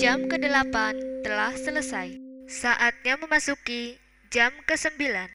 Jam ke-8 telah selesai. Saatnya memasuki jam ke-9.